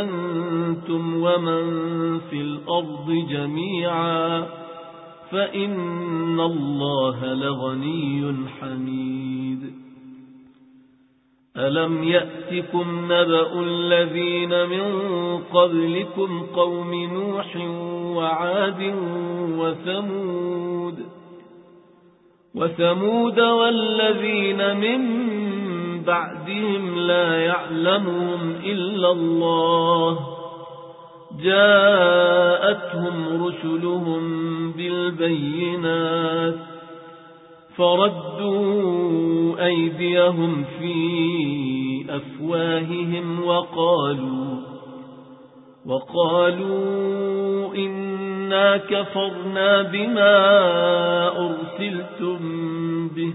أنتم ومن في الأرض جميعا فإن الله لغني حميد. ألم يأتكم نبأ الذين من قبلكم قوم نوح وعاد وثمود وثمود والذين من بعدهم لا يعلمهم إلا الله. جاءتهم رسلهم بالبينات فردوا أيديهم في أفواههم وقالوا وقالوا إنا كفرنا بما أرسلتم به.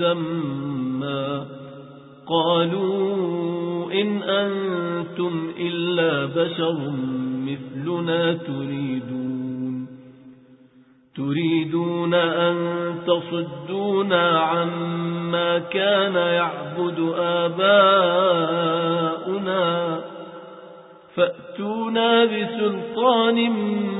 مسمى قالوا إن أنتم إلا بشر مثلنا تريدون تريدون أن تصدونا عما كان يعبد آباؤنا فأتونا بسلطان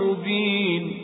مبين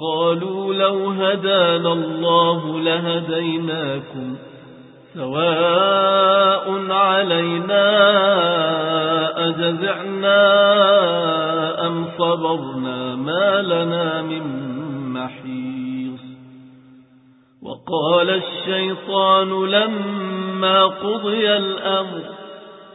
قالوا لو هدانا الله لهديناكم سواء علينا أجزعنا أم صبرنا ما لنا من محيص. وقال الشيطان لما قضي الأمر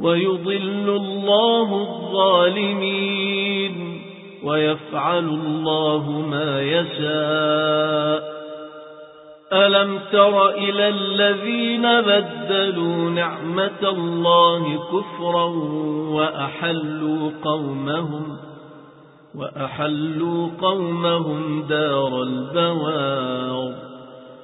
ويضل الله الظالمين ويفعل الله ما يشاء. ألم تر إلى الذين بدلوا نعمة الله كفرا وأحلوا قومهم وأحلوا قومهم دار البوار.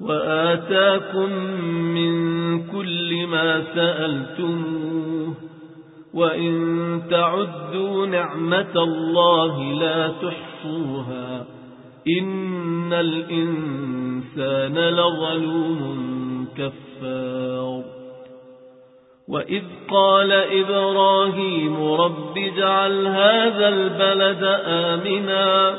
وآتاكم من كل ما سألتموه وإن تعدوا نعمة الله لا تحصوها إن الإنسان لظلوم كفار وإذ قال إبراهيم رب اجعل هذا البلد آمنا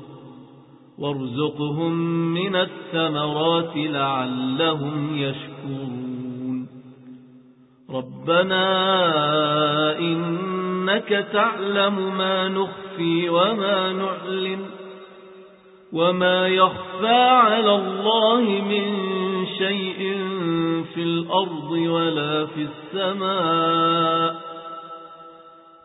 وارزقهم من الثمرات لعلهم يشكرون. ربنا إنك تعلم ما نخفي وما نعلن وما يخفى على الله من شيء في الأرض ولا في السماء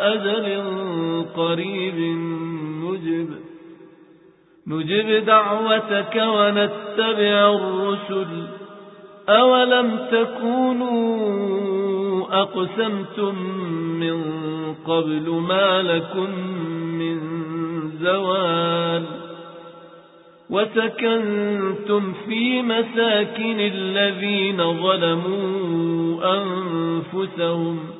أجل قريب نجب. نجب دعوتك ونتبع الرسل. أولم تكونوا أقسمتم من قبل ما لكم من زوال؟ وسكنتم في مساكن الذين ظلموا أنفسهم.